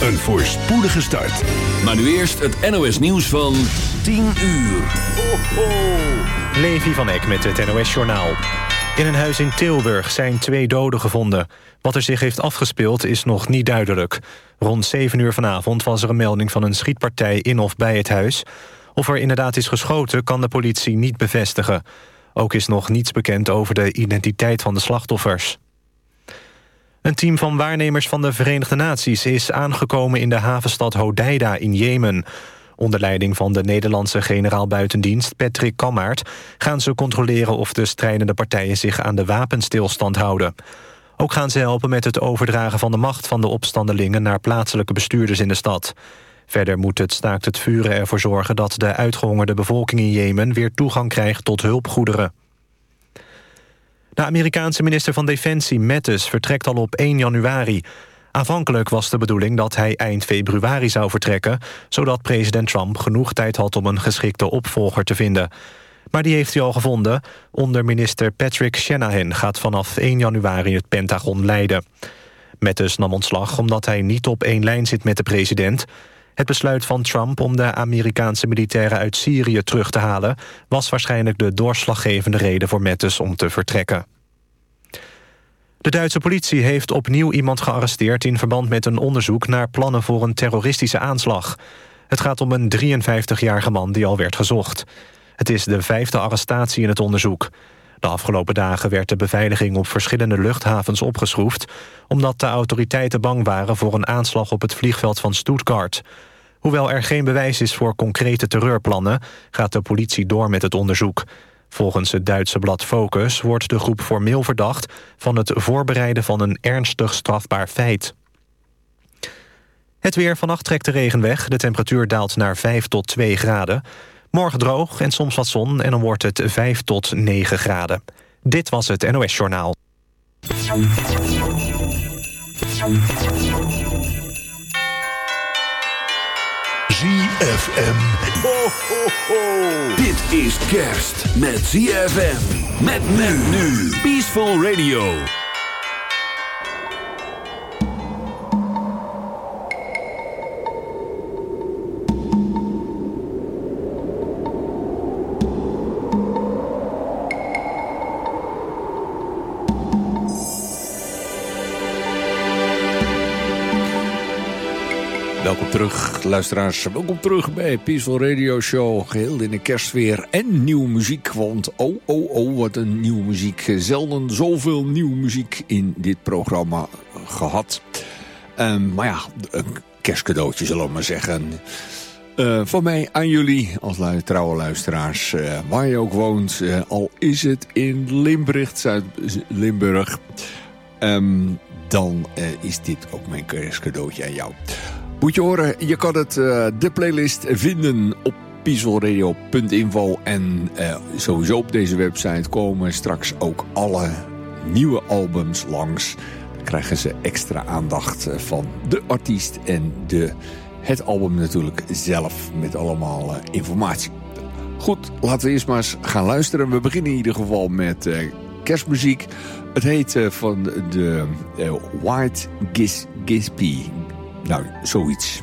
Een voorspoedige start. Maar nu eerst het NOS nieuws van 10 uur. Ho, ho. Levi van Eck met het NOS Journaal. In een huis in Tilburg zijn twee doden gevonden. Wat er zich heeft afgespeeld is nog niet duidelijk. Rond 7 uur vanavond was er een melding van een schietpartij in of bij het huis. Of er inderdaad is geschoten kan de politie niet bevestigen. Ook is nog niets bekend over de identiteit van de slachtoffers. Een team van waarnemers van de Verenigde Naties... is aangekomen in de havenstad Hodeida in Jemen. Onder leiding van de Nederlandse generaal buitendienst Patrick Kammaert... gaan ze controleren of de strijdende partijen zich aan de wapenstilstand houden. Ook gaan ze helpen met het overdragen van de macht van de opstandelingen... naar plaatselijke bestuurders in de stad. Verder moet het staakt het vuren ervoor zorgen... dat de uitgehongerde bevolking in Jemen weer toegang krijgt tot hulpgoederen. De Amerikaanse minister van Defensie Mattis vertrekt al op 1 januari. Aanvankelijk was de bedoeling dat hij eind februari zou vertrekken... zodat president Trump genoeg tijd had om een geschikte opvolger te vinden. Maar die heeft hij al gevonden. Onder minister Patrick Shanahan gaat vanaf 1 januari het Pentagon leiden. Mattis nam ontslag omdat hij niet op één lijn zit met de president... Het besluit van Trump om de Amerikaanse militairen uit Syrië terug te halen... was waarschijnlijk de doorslaggevende reden voor Mattis om te vertrekken. De Duitse politie heeft opnieuw iemand gearresteerd... in verband met een onderzoek naar plannen voor een terroristische aanslag. Het gaat om een 53-jarige man die al werd gezocht. Het is de vijfde arrestatie in het onderzoek. De afgelopen dagen werd de beveiliging op verschillende luchthavens opgeschroefd... omdat de autoriteiten bang waren voor een aanslag op het vliegveld van Stuttgart. Hoewel er geen bewijs is voor concrete terreurplannen... gaat de politie door met het onderzoek. Volgens het Duitse blad Focus wordt de groep formeel verdacht... van het voorbereiden van een ernstig strafbaar feit. Het weer vannacht trekt de regen weg. De temperatuur daalt naar 5 tot 2 graden. Morgen droog en soms wat zon en dan wordt het 5 tot 9 graden. Dit was het NOS Journaal. ZFM. Ho, ho, ho. Dit is kerst met ZFM. Met men nu. Peaceful Radio. Terug, luisteraars. Welkom terug bij Peaceful Radio Show. Geheel in de kerstsfeer en nieuwe muziek. Want oh, oh, oh, wat een nieuwe muziek. Zelden zoveel nieuwe muziek in dit programma gehad. Um, maar ja, een kerstcadeautje zullen we maar zeggen. Uh, van mij aan jullie als trouwe luisteraars. Uh, waar je ook woont. Uh, al is het in Limburg, Zuid-Limburg. Um, dan is dit ook mijn kerstcadeautje aan jou. Moet je horen, je kan het, uh, de playlist vinden op peacefulradio.info. En uh, sowieso op deze website komen straks ook alle nieuwe albums langs. Dan krijgen ze extra aandacht eh, van de artiest en de, het album natuurlijk zelf. Met allemaal informatie. Goed, laten we eerst maar eens gaan luisteren. We beginnen in ieder geval met kerstmuziek. Het heet van de White Gis Gispy. Nou, zoiets.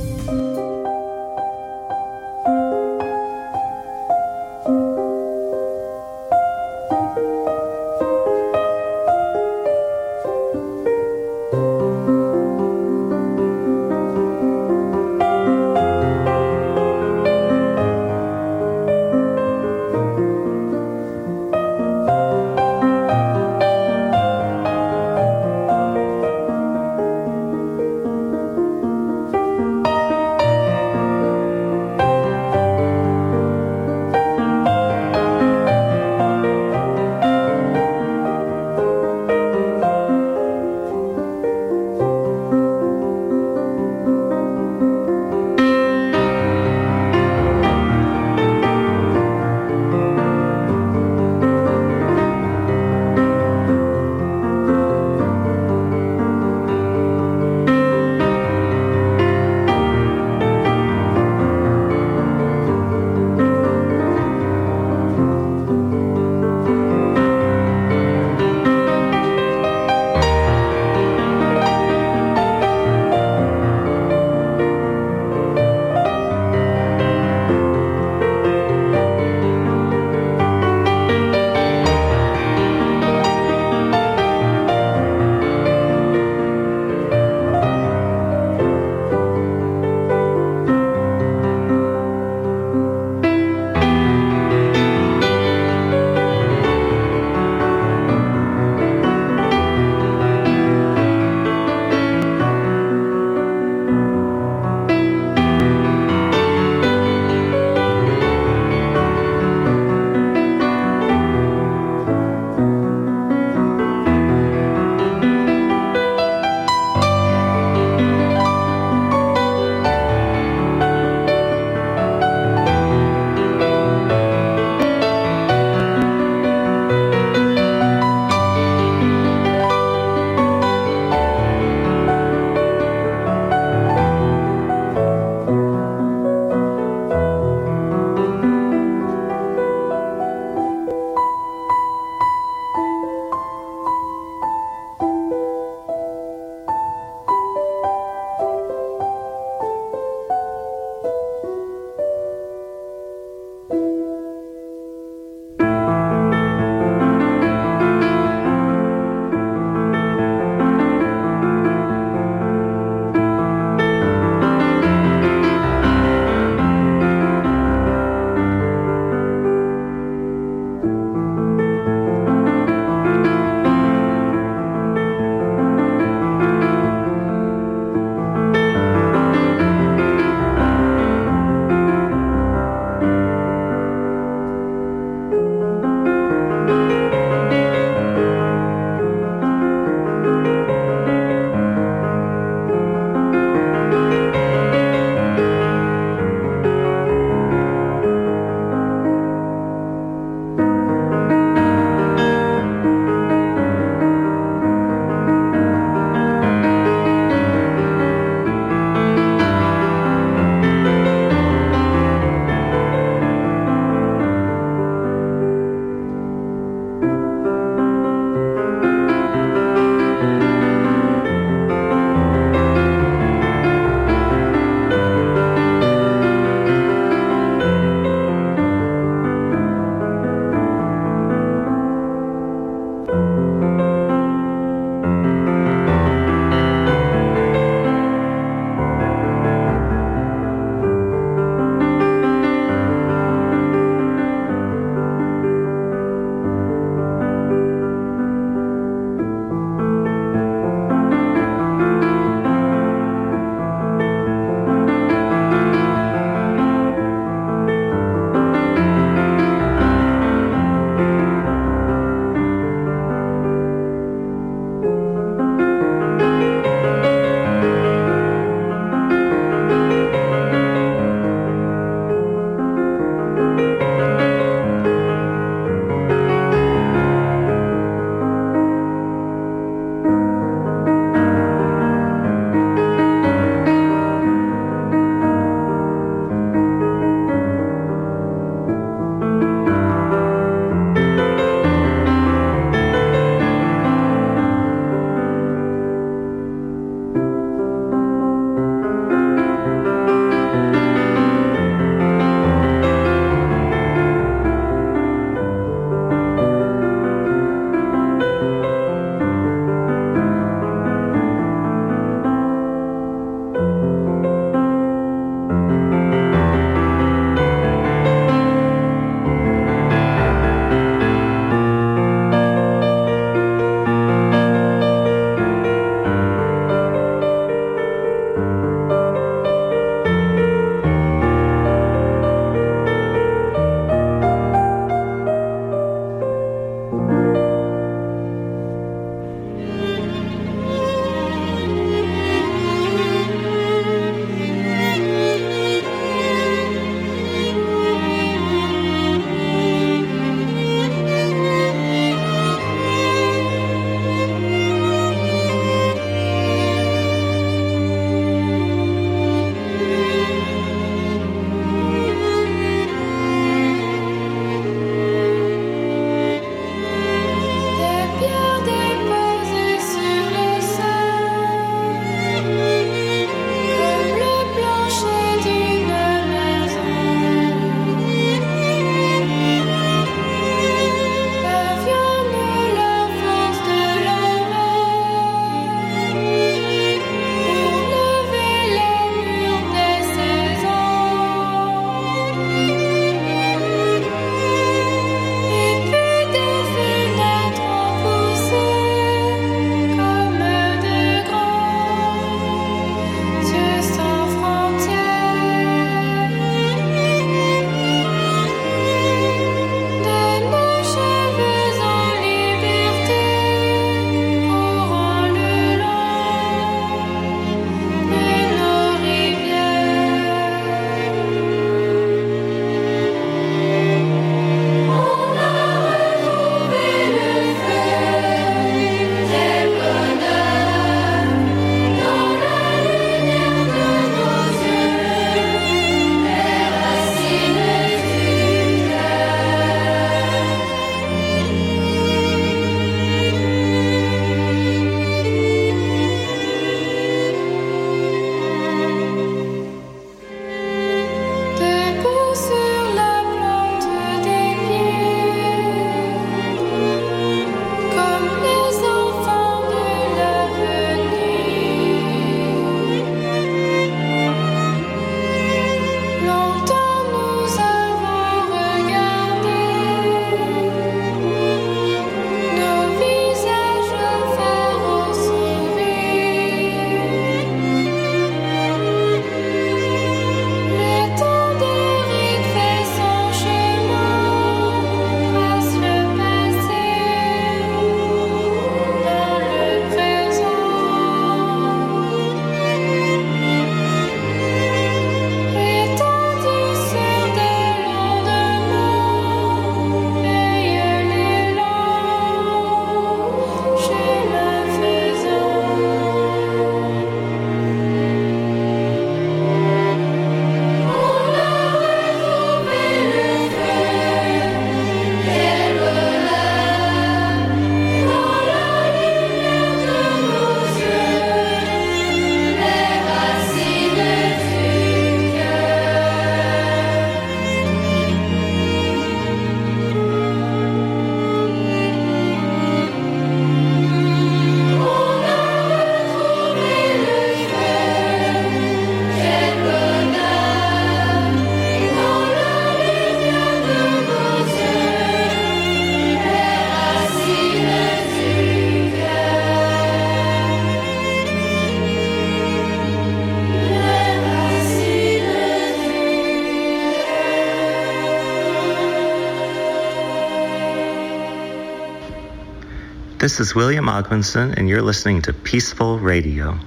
This is William Ogmanson, and you're listening to Peaceful Radio.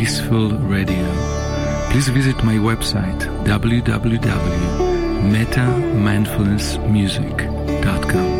Peaceful Radio. Please visit my website www.metamindfulnessmusic.com.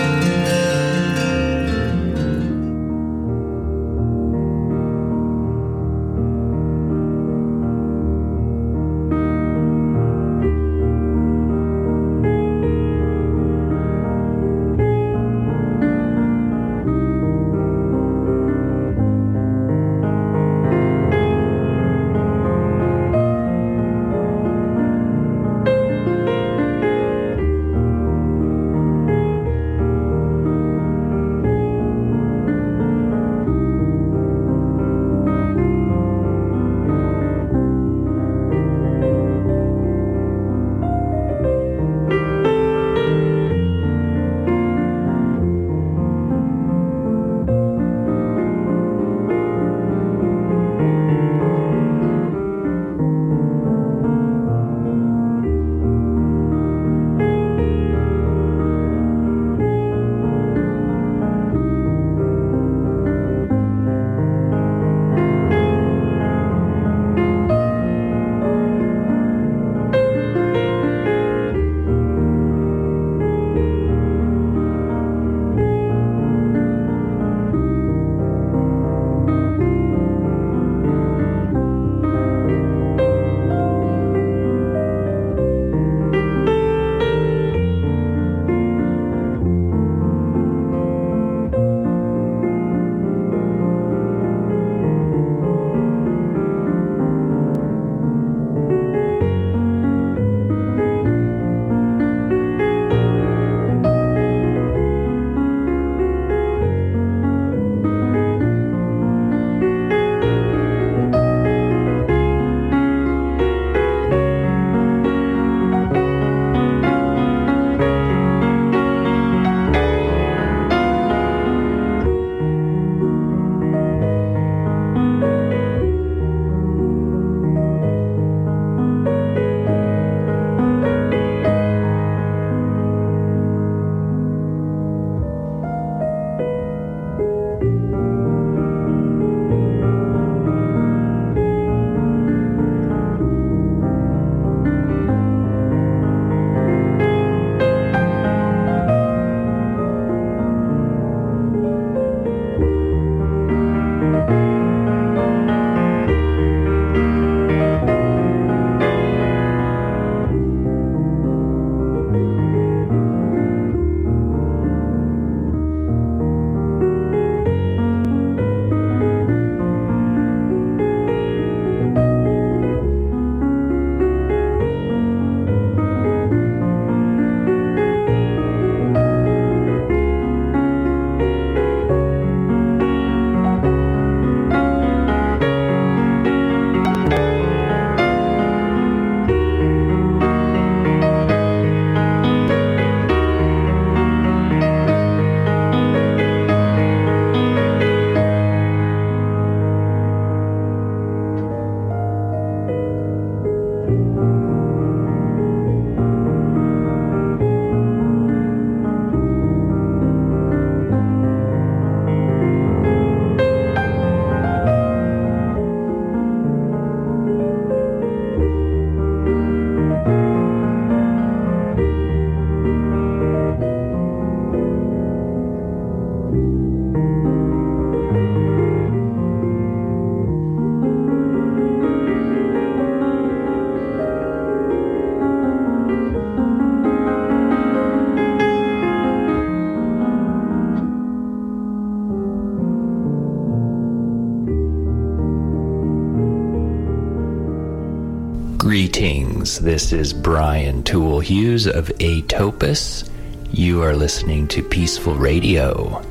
Greetings, this is Brian Tool Hughes of Atopus. You are listening to Peaceful Radio,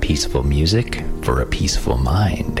peaceful music for a peaceful mind.